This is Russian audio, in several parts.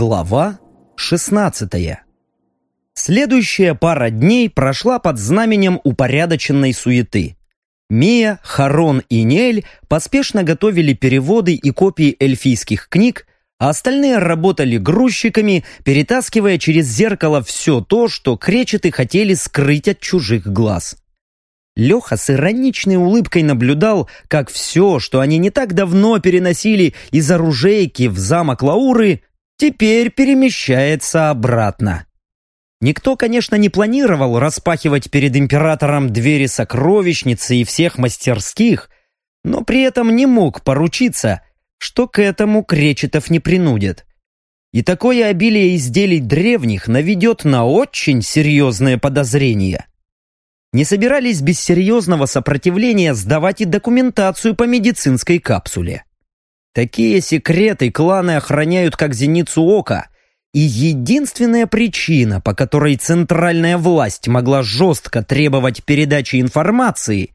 Глава 16 Следующая пара дней прошла под знаменем упорядоченной суеты. Мия, Харон и Нель поспешно готовили переводы и копии эльфийских книг, а остальные работали грузчиками, перетаскивая через зеркало все то, что кречеты хотели скрыть от чужих глаз. Леха с ироничной улыбкой наблюдал, как все, что они не так давно переносили из оружейки в замок Лауры, теперь перемещается обратно. Никто, конечно, не планировал распахивать перед императором двери сокровищницы и всех мастерских, но при этом не мог поручиться, что к этому Кречетов не принудят. И такое обилие изделий древних наведет на очень серьезные подозрения. Не собирались без серьезного сопротивления сдавать и документацию по медицинской капсуле. Такие секреты кланы охраняют как зеницу ока – и единственная причина, по которой центральная власть могла жестко требовать передачи информации,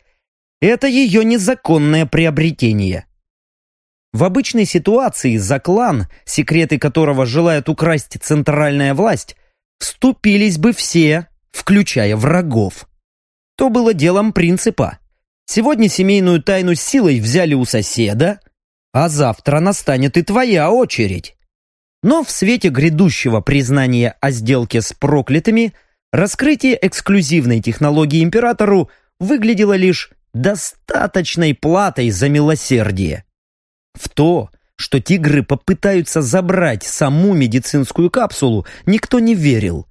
это ее незаконное приобретение. В обычной ситуации за клан, секреты которого желает украсть центральная власть, вступились бы все, включая врагов. То было делом принципа. Сегодня семейную тайну силой взяли у соседа, а завтра настанет и твоя очередь. Но в свете грядущего признания о сделке с проклятыми, раскрытие эксклюзивной технологии императору выглядело лишь достаточной платой за милосердие. В то, что тигры попытаются забрать саму медицинскую капсулу, никто не верил.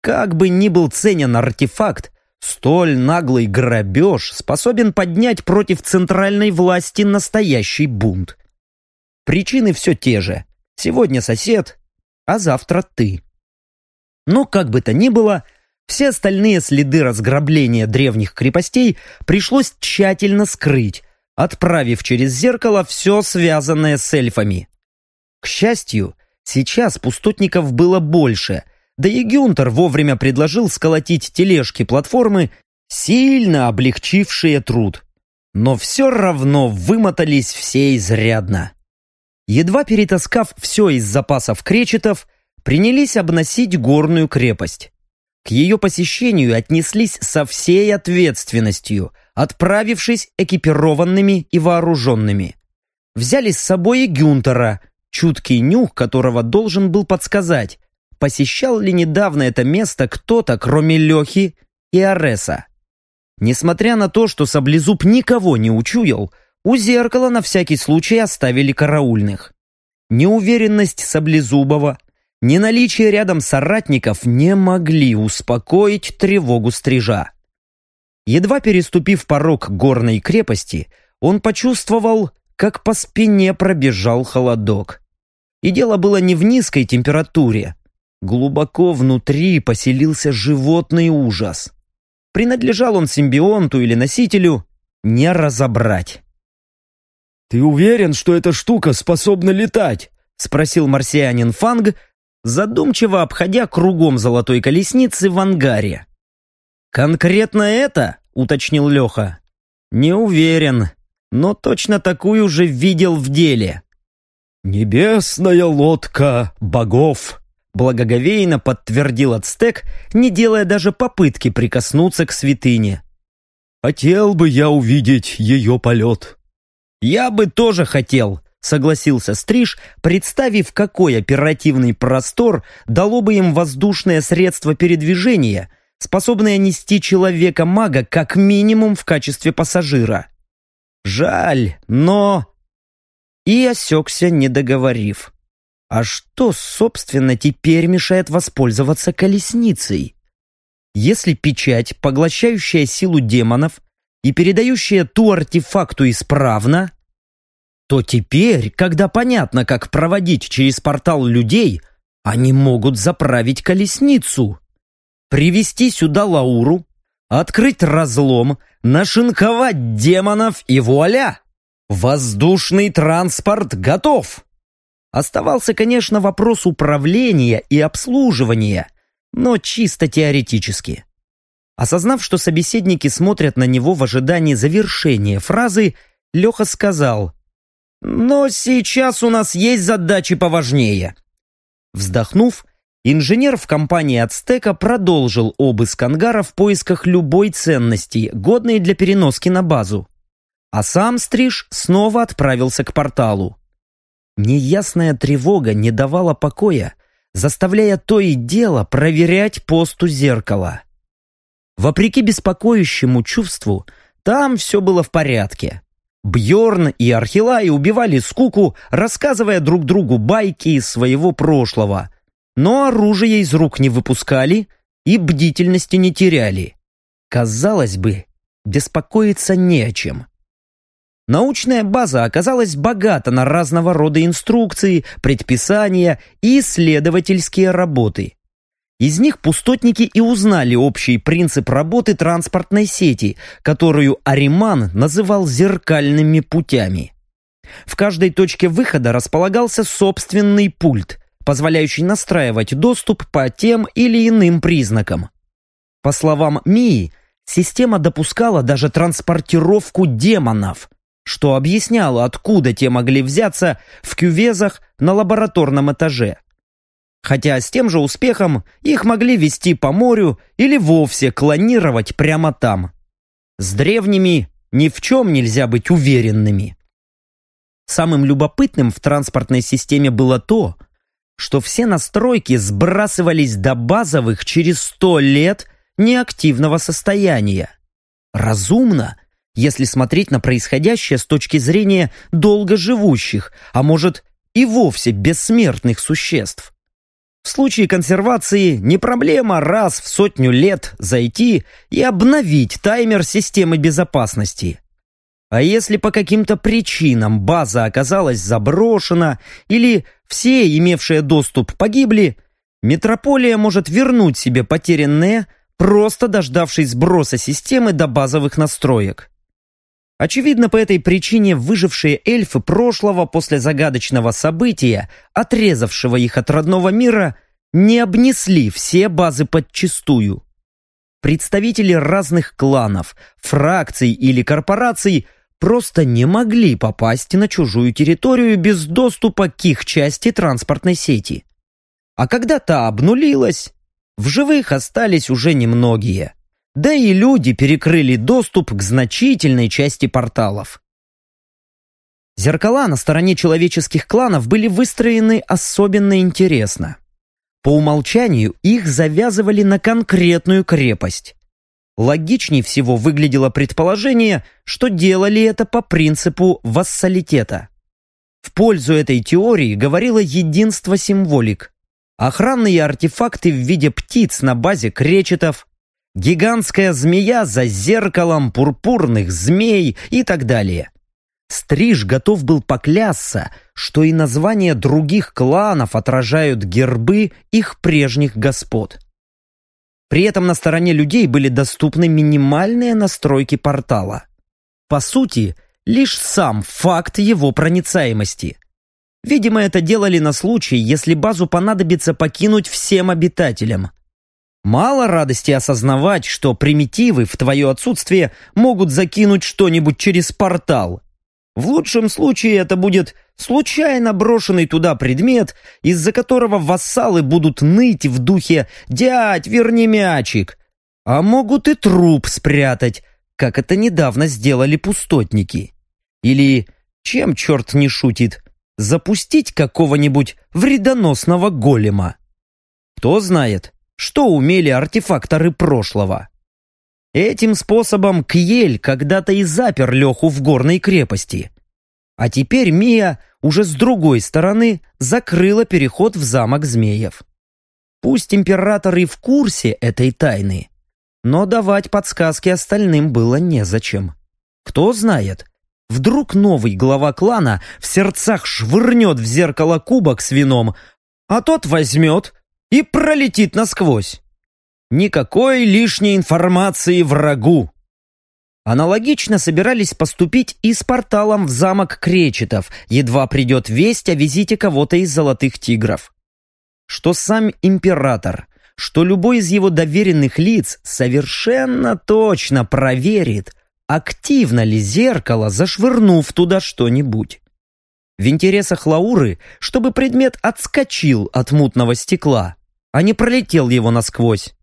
Как бы ни был ценен артефакт, столь наглый грабеж способен поднять против центральной власти настоящий бунт. Причины все те же – Сегодня сосед, а завтра ты. Но как бы то ни было, все остальные следы разграбления древних крепостей пришлось тщательно скрыть, отправив через зеркало все связанное с эльфами. К счастью, сейчас пустотников было больше, да и Гюнтер вовремя предложил сколотить тележки платформы, сильно облегчившие труд. Но все равно вымотались все изрядно едва перетаскав все из запасов кречетов, принялись обносить горную крепость. К ее посещению отнеслись со всей ответственностью, отправившись экипированными и вооруженными. Взяли с собой и Гюнтера, чуткий нюх которого должен был подсказать, посещал ли недавно это место кто-то, кроме Лехи и Ареса. Несмотря на то, что Саблезуб никого не учуял, у зеркала на всякий случай оставили караульных. Неуверенность Саблезубова, ни наличие рядом соратников не могли успокоить тревогу стрижа. Едва переступив порог горной крепости, он почувствовал, как по спине пробежал холодок. И дело было не в низкой температуре. Глубоко внутри поселился животный ужас. Принадлежал он симбионту или носителю, не разобрать. «Ты уверен, что эта штука способна летать?» — спросил марсианин Фанг, задумчиво обходя кругом золотой колесницы в ангаре. «Конкретно это?» — уточнил Леха. «Не уверен, но точно такую же видел в деле». «Небесная лодка богов», — благоговейно подтвердил Ацтек, не делая даже попытки прикоснуться к святыне. «Хотел бы я увидеть ее полет». «Я бы тоже хотел», — согласился Стриж, представив, какой оперативный простор дало бы им воздушное средство передвижения, способное нести человека-мага как минимум в качестве пассажира. Жаль, но... И осекся, не договорив. А что, собственно, теперь мешает воспользоваться колесницей? Если печать, поглощающая силу демонов, и передающая ту артефакту исправно, то теперь, когда понятно, как проводить через портал людей, они могут заправить колесницу, привести сюда Лауру, открыть разлом, нашинковать демонов и вуаля! Воздушный транспорт готов! Оставался, конечно, вопрос управления и обслуживания, но чисто теоретически. Осознав, что собеседники смотрят на него в ожидании завершения фразы, Леха сказал «Но сейчас у нас есть задачи поважнее. Вздохнув, инженер в компании «Ацтека» продолжил обыск ангара в поисках любой ценности, годной для переноски на базу. А сам Стриж снова отправился к порталу. Неясная тревога не давала покоя, заставляя то и дело проверять посту зеркала. Вопреки беспокоящему чувству, там все было в порядке. Бьорн и Архилай убивали скуку, рассказывая друг другу байки из своего прошлого, но оружие из рук не выпускали и бдительности не теряли. Казалось бы, беспокоиться не о чем. Научная база оказалась богата на разного рода инструкции, предписания и исследовательские работы. Из них пустотники и узнали общий принцип работы транспортной сети, которую Ариман называл зеркальными путями. В каждой точке выхода располагался собственный пульт, позволяющий настраивать доступ по тем или иным признакам. По словам Мии, система допускала даже транспортировку демонов – что объясняло, откуда те могли взяться в кювезах на лабораторном этаже. Хотя с тем же успехом их могли вести по морю или вовсе клонировать прямо там. С древними ни в чем нельзя быть уверенными. Самым любопытным в транспортной системе было то, что все настройки сбрасывались до базовых через сто лет неактивного состояния. Разумно если смотреть на происходящее с точки зрения долгоживущих, а может и вовсе бессмертных существ. В случае консервации не проблема раз в сотню лет зайти и обновить таймер системы безопасности. А если по каким-то причинам база оказалась заброшена или все, имевшие доступ, погибли, метрополия может вернуть себе потерянное, просто дождавшись сброса системы до базовых настроек. Очевидно, по этой причине выжившие эльфы прошлого после загадочного события, отрезавшего их от родного мира, не обнесли все базы подчистую. Представители разных кланов, фракций или корпораций просто не могли попасть на чужую территорию без доступа к их части транспортной сети. А когда та обнулилась, в живых остались уже немногие – да и люди перекрыли доступ к значительной части порталов. Зеркала на стороне человеческих кланов были выстроены особенно интересно. По умолчанию их завязывали на конкретную крепость. Логичней всего выглядело предположение, что делали это по принципу вассалитета. В пользу этой теории говорило единство символик. Охранные артефакты в виде птиц на базе кречетов, гигантская змея за зеркалом пурпурных змей и так далее. Стриж готов был поклясться, что и названия других кланов отражают гербы их прежних господ. При этом на стороне людей были доступны минимальные настройки портала. По сути, лишь сам факт его проницаемости. Видимо, это делали на случай, если базу понадобится покинуть всем обитателям. Мало радости осознавать, что примитивы в твое отсутствие могут закинуть что-нибудь через портал. В лучшем случае это будет случайно брошенный туда предмет, из-за которого вассалы будут ныть в духе «Дядь, верни мячик!» А могут и труп спрятать, как это недавно сделали пустотники. Или, чем черт не шутит, запустить какого-нибудь вредоносного голема. Кто знает, что умели артефакторы прошлого. Этим способом Кьель когда-то и запер Леху в горной крепости. А теперь Мия уже с другой стороны закрыла переход в замок змеев. Пусть император и в курсе этой тайны, но давать подсказки остальным было незачем. Кто знает, вдруг новый глава клана в сердцах швырнет в зеркало кубок с вином, а тот возьмет и пролетит насквозь. Никакой лишней информации врагу. Аналогично собирались поступить и с порталом в замок Кречетов, едва придет весть о визите кого-то из Золотых Тигров. Что сам император, что любой из его доверенных лиц совершенно точно проверит, активно ли зеркало, зашвырнув туда что-нибудь. В интересах Лауры, чтобы предмет отскочил от мутного стекла, а не пролетел его насквозь.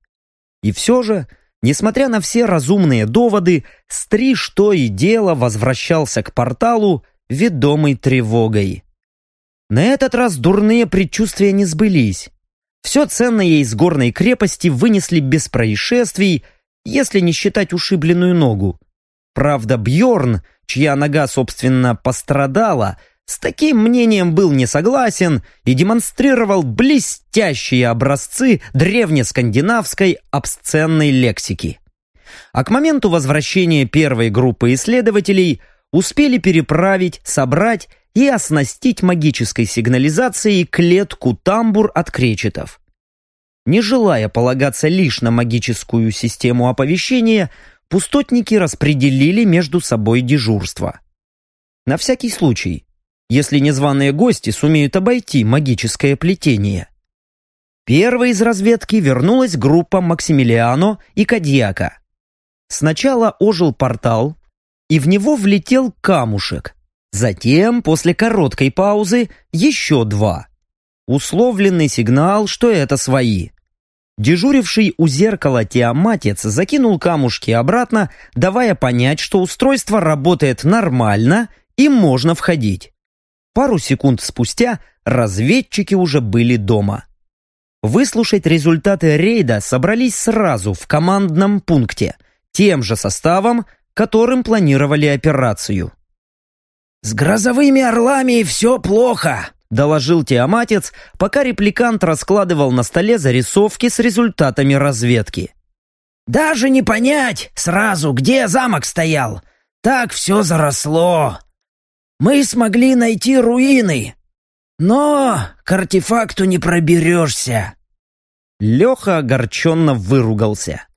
И все же, несмотря на все разумные доводы, Стриж то и дело возвращался к порталу, ведомый тревогой. На этот раз дурные предчувствия не сбылись. Все ценное из горной крепости вынесли без происшествий, если не считать ушибленную ногу. Правда, Бьорн, чья нога, собственно, пострадала, с таким мнением был не согласен и демонстрировал блестящие образцы древнескандинавской обсценной лексики. А к моменту возвращения первой группы исследователей успели переправить, собрать и оснастить магической сигнализацией клетку-тамбур от кречетов. Не желая полагаться лишь на магическую систему оповещения, пустотники распределили между собой дежурство. На всякий случай, если незваные гости сумеют обойти магическое плетение. Первой из разведки вернулась группа Максимилиано и Кадьяка. Сначала ожил портал, и в него влетел камушек. Затем, после короткой паузы, еще два. Условленный сигнал, что это свои. Дежуривший у зеркала Тиаматец закинул камушки обратно, давая понять, что устройство работает нормально и можно входить. Пару секунд спустя разведчики уже были дома. Выслушать результаты рейда собрались сразу в командном пункте, тем же составом, которым планировали операцию. «С грозовыми орлами все плохо», — доложил Тиаматец, пока репликант раскладывал на столе зарисовки с результатами разведки. «Даже не понять сразу, где замок стоял. Так все заросло мы смогли найти руины, но к артефакту не проберешься». Леха огорченно выругался.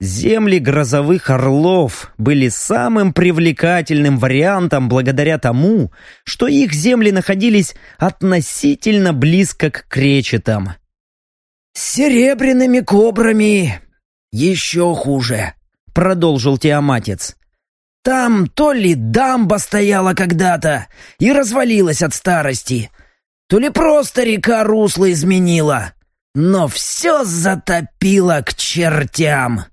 Земли грозовых орлов были самым привлекательным вариантом благодаря тому, что их земли находились относительно близко к кречетам. «С серебряными кобрами еще хуже», — продолжил Тиаматец. Там то ли дамба стояла когда-то и развалилась от старости, то ли просто река русло изменила, но все затопило к чертям.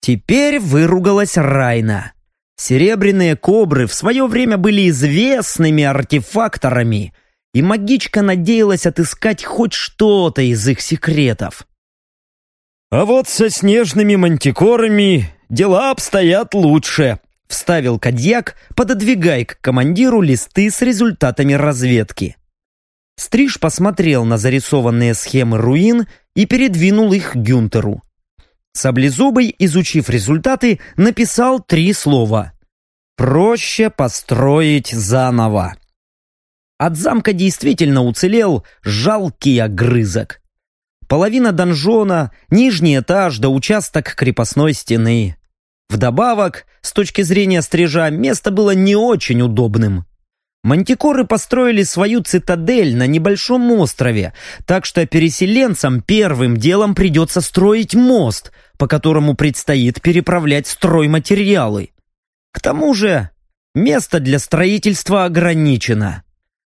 Теперь выругалась Райна. Серебряные кобры в свое время были известными артефакторами, и магичка надеялась отыскать хоть что-то из их секретов. «А вот со снежными мантикорами дела обстоят лучше», Вставил Кадьяк, пододвигая к командиру листы с результатами разведки. Стриж посмотрел на зарисованные схемы руин и передвинул их Гюнтеру. Саблезубый, изучив результаты, написал три слова. «Проще построить заново». От замка действительно уцелел жалкий огрызок. Половина донжона, нижний этаж да участок крепостной стены. Вдобавок, с точки зрения стрижа, место было не очень удобным. Мантикоры построили свою цитадель на небольшом острове, так что переселенцам первым делом придется строить мост, по которому предстоит переправлять стройматериалы. К тому же, место для строительства ограничено.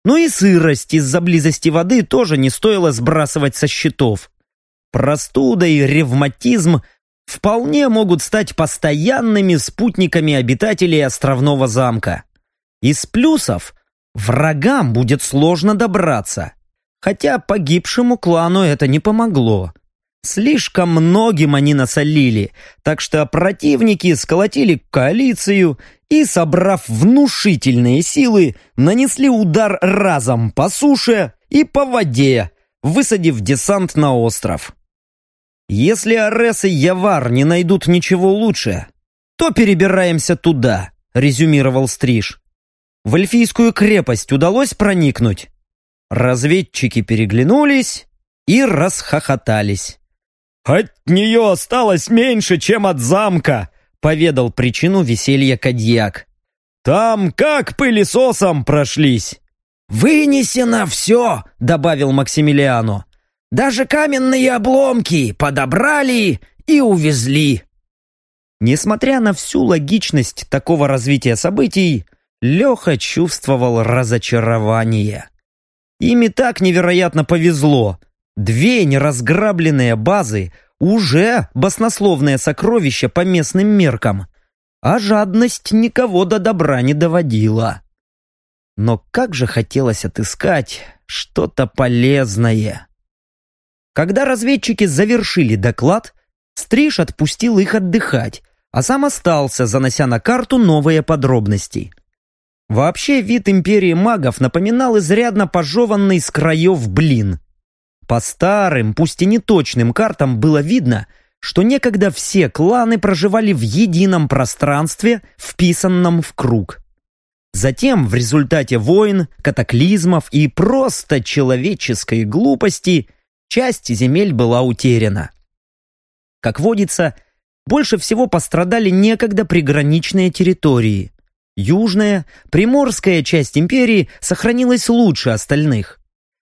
Ну и сырость из-за близости воды тоже не стоило сбрасывать со счетов. Простуда и ревматизм вполне могут стать постоянными спутниками обитателей островного замка. Из плюсов врагам будет сложно добраться, хотя погибшему клану это не помогло. Слишком многим они насолили, так что противники сколотили коалицию и, собрав внушительные силы, нанесли удар разом по суше и по воде, высадив десант на остров. Если Арес и Явар не найдут ничего лучше, то перебираемся туда», — резюмировал Стриж. «В эльфийскую крепость удалось проникнуть?» Разведчики переглянулись и расхохотались. «От нее осталось меньше, чем от замка», — поведал причину веселья Кадьяк. «Там как пылесосом прошлись». «Вынесено все», — добавил Максимилиано. Даже каменные обломки подобрали и увезли. Несмотря на всю логичность такого развития событий, Леха чувствовал разочарование. Ими так невероятно повезло. Две неразграбленные базы уже баснословное сокровище по местным меркам, а жадность никого до добра не доводила. Но как же хотелось отыскать что-то полезное. Когда разведчики завершили доклад, Стриж отпустил их отдыхать, а сам остался, занося на карту новые подробности. Вообще вид империи магов напоминал изрядно пожеванный с краев блин. По старым, пусть и неточным картам было видно, что некогда все кланы проживали в едином пространстве, вписанном в круг. Затем, в результате войн, катаклизмов и просто человеческой глупости, часть земель была утеряна. Как водится, больше всего пострадали некогда приграничные территории. Южная, приморская часть империи сохранилась лучше остальных.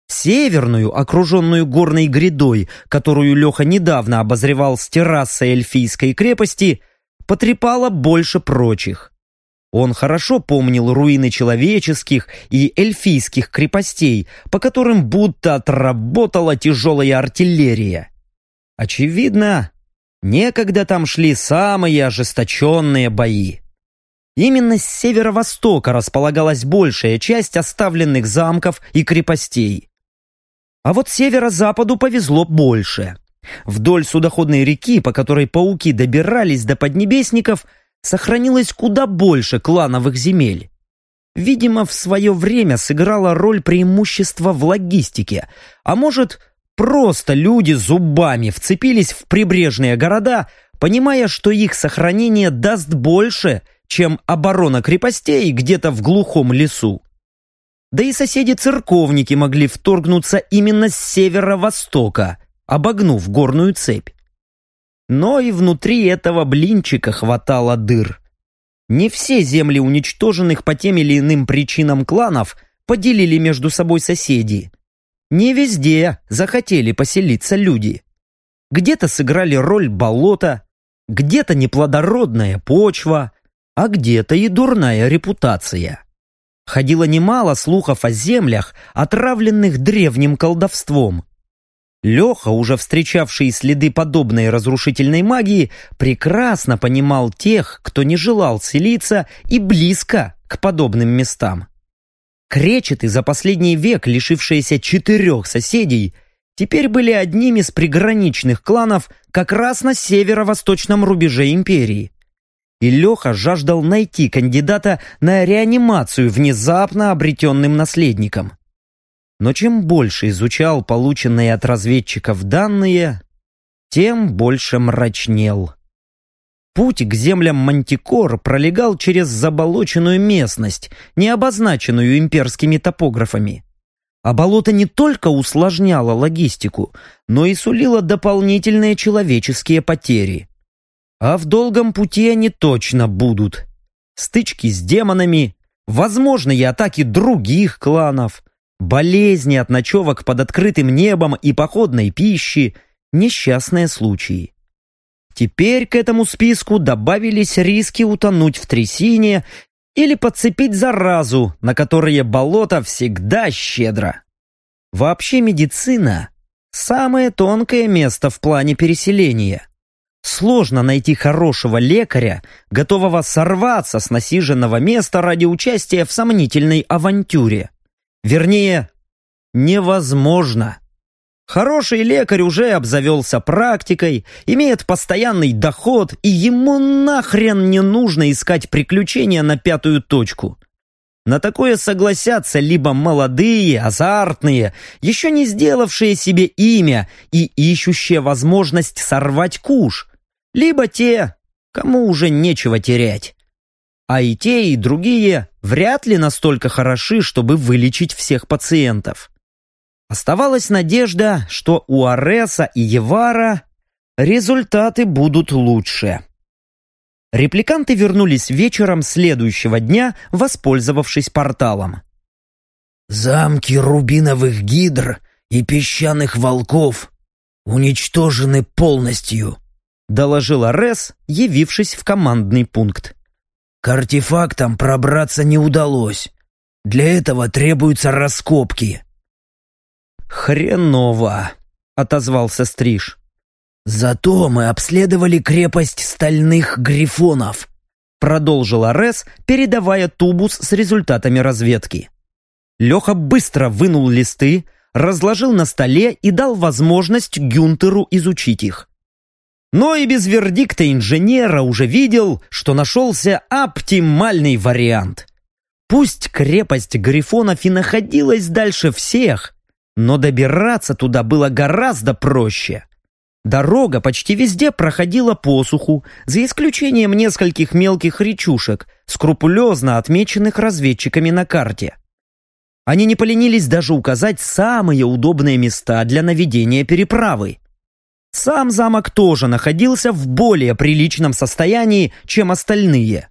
Северную, окруженную горной грядой, которую Леха недавно обозревал с террасы эльфийской крепости, потрепала больше прочих. Он хорошо помнил руины человеческих и эльфийских крепостей, по которым будто отработала тяжелая артиллерия. Очевидно, некогда там шли самые ожесточенные бои. Именно с северо-востока располагалась большая часть оставленных замков и крепостей. А вот северо-западу повезло больше. Вдоль судоходной реки, по которой пауки добирались до поднебесников, сохранилось куда больше клановых земель. Видимо, в свое время сыграла роль преимущества в логистике, а может, просто люди зубами вцепились в прибрежные города, понимая, что их сохранение даст больше – чем оборона крепостей где-то в глухом лесу. Да и соседи-церковники могли вторгнуться именно с северо-востока, обогнув горную цепь. Но и внутри этого блинчика хватало дыр. Не все земли уничтоженных по тем или иным причинам кланов поделили между собой соседи. Не везде захотели поселиться люди. Где-то сыграли роль болота, где-то неплодородная почва, а где-то и дурная репутация. Ходило немало слухов о землях, отравленных древним колдовством. Леха, уже встречавший следы подобной разрушительной магии, прекрасно понимал тех, кто не желал селиться и близко к подобным местам. Кречеты, за последний век лишившиеся четырех соседей, теперь были одними из приграничных кланов как раз на северо-восточном рубеже империи и Леха жаждал найти кандидата на реанимацию внезапно обретенным наследником. Но чем больше изучал полученные от разведчиков данные, тем больше мрачнел. Путь к землям Мантикор пролегал через заболоченную местность, не обозначенную имперскими топографами. А болото не только усложняло логистику, но и сулило дополнительные человеческие потери. А в долгом пути они точно будут. Стычки с демонами, возможные атаки других кланов, болезни от ночевок под открытым небом и походной пищи, несчастные случаи. Теперь к этому списку добавились риски утонуть в трясине или подцепить заразу, на которые болото всегда щедро. Вообще медицина – самое тонкое место в плане переселения. Сложно найти хорошего лекаря, готового сорваться с насиженного места ради участия в сомнительной авантюре. Вернее, невозможно. Хороший лекарь уже обзавелся практикой, имеет постоянный доход, и ему нахрен не нужно искать приключения на пятую точку. На такое согласятся либо молодые, азартные, еще не сделавшие себе имя и ищущие возможность сорвать куш, либо те, кому уже нечего терять. А и те, и другие вряд ли настолько хороши, чтобы вылечить всех пациентов. Оставалась надежда, что у Ареса и Евара результаты будут лучше. Репликанты вернулись вечером следующего дня, воспользовавшись порталом. «Замки рубиновых гидр и песчаных волков уничтожены полностью», — доложила Рес, явившись в командный пункт. К артефактам пробраться не удалось. Для этого требуются раскопки». «Хреново», — отозвался Стриж. «Зато мы обследовали крепость стальных грифонов», — продолжил Арес, передавая тубус с результатами разведки. Леха быстро вынул листы, разложил на столе и дал возможность Гюнтеру изучить их. Но и без вердикта инженера уже видел, что нашелся оптимальный вариант. Пусть крепость Грифонов и находилась дальше всех, но добираться туда было гораздо проще. Дорога почти везде проходила по суху, за исключением нескольких мелких речушек, скрупулезно отмеченных разведчиками на карте. Они не поленились даже указать самые удобные места для наведения переправы. Сам замок тоже находился в более приличном состоянии, чем остальные.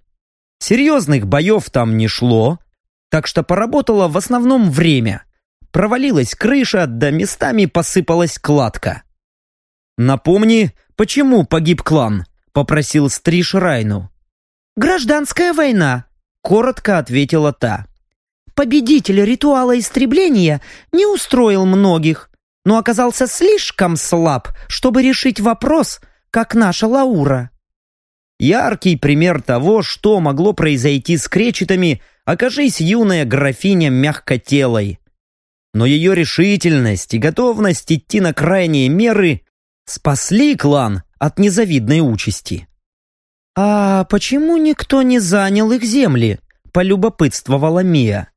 Серьезных боев там не шло, так что поработало в основном время. Провалилась крыша, да местами посыпалась кладка. «Напомни, почему погиб клан?» — попросил Стриж Райну. «Гражданская война», — коротко ответила та. «Победитель ритуала истребления не устроил многих, но оказался слишком слаб, чтобы решить вопрос, как наша Лаура». Яркий пример того, что могло произойти с кречетами, окажись юная графиня мягкотелой но ее решительность и готовность идти на крайние меры спасли клан от незавидной участи. «А почему никто не занял их земли?» – полюбопытствовала Мия.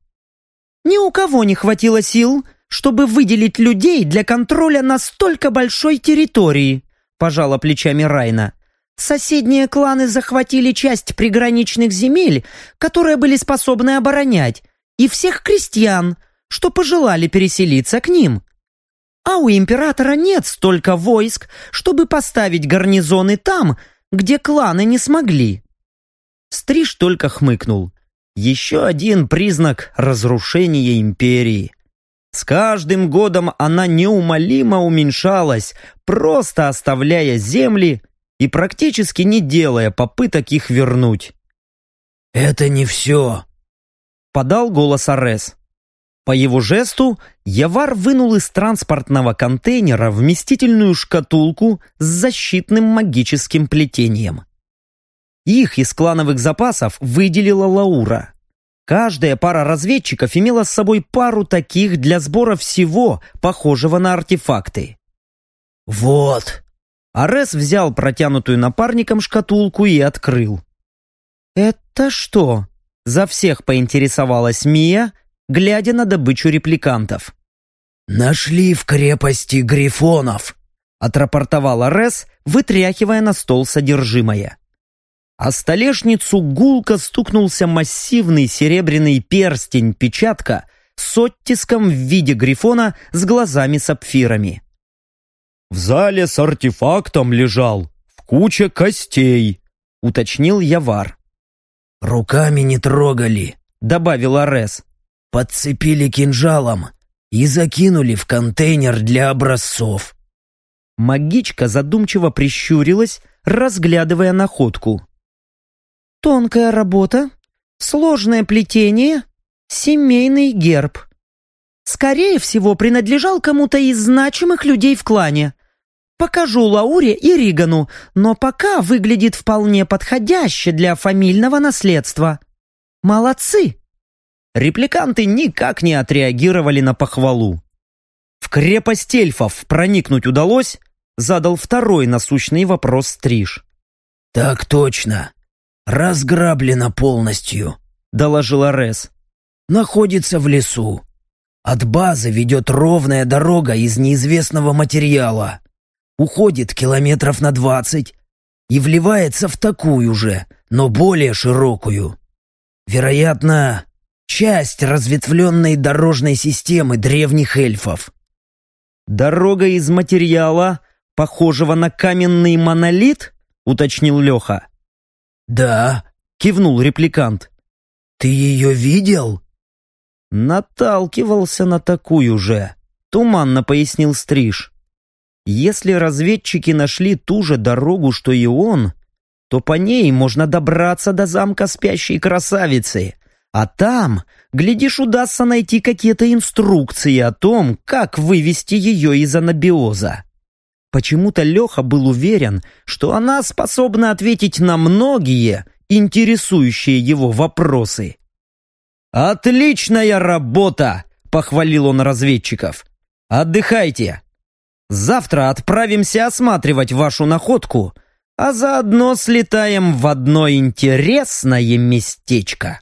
«Ни у кого не хватило сил, чтобы выделить людей для контроля настолько большой территории», – пожала плечами Райна. «Соседние кланы захватили часть приграничных земель, которые были способны оборонять, и всех крестьян – что пожелали переселиться к ним. А у императора нет столько войск, чтобы поставить гарнизоны там, где кланы не смогли. Стриж только хмыкнул. Еще один признак разрушения империи. С каждым годом она неумолимо уменьшалась, просто оставляя земли и практически не делая попыток их вернуть. «Это не все», — подал голос Арес. По его жесту Явар вынул из транспортного контейнера вместительную шкатулку с защитным магическим плетением. Их из клановых запасов выделила Лаура. Каждая пара разведчиков имела с собой пару таких для сбора всего, похожего на артефакты. «Вот!» Арес взял протянутую напарником шкатулку и открыл. «Это что?» За всех поинтересовалась Мия, глядя на добычу репликантов. «Нашли в крепости грифонов», — отрапортовал Арес, вытряхивая на стол содержимое. А столешницу гулко стукнулся массивный серебряный перстень-печатка с оттиском в виде грифона с глазами-сапфирами. «В зале с артефактом лежал, в куче костей», — уточнил Явар. «Руками не трогали», — добавил Арес подцепили кинжалом и закинули в контейнер для образцов. Магичка задумчиво прищурилась, разглядывая находку. «Тонкая работа, сложное плетение, семейный герб. Скорее всего, принадлежал кому-то из значимых людей в клане. Покажу Лауре и Ригану, но пока выглядит вполне подходяще для фамильного наследства. Молодцы!» репликанты никак не отреагировали на похвалу. В крепость эльфов проникнуть удалось? Задал второй насущный вопрос Стриж. «Так точно. Разграблено полностью», — доложил Арес. «Находится в лесу. От базы ведет ровная дорога из неизвестного материала. Уходит километров на двадцать и вливается в такую же, но более широкую. Вероятно, часть разветвленной дорожной системы древних эльфов. «Дорога из материала, похожего на каменный монолит?» — уточнил Леха. «Да», — кивнул репликант. «Ты ее видел?» «Наталкивался на такую же», — туманно пояснил Стриж. «Если разведчики нашли ту же дорогу, что и он, то по ней можно добраться до замка спящей красавицы. А там, глядишь, удастся найти какие-то инструкции о том, как вывести ее из анабиоза. Почему-то Леха был уверен, что она способна ответить на многие интересующие его вопросы. «Отличная работа!» — похвалил он разведчиков. «Отдыхайте. Завтра отправимся осматривать вашу находку, а заодно слетаем в одно интересное местечко».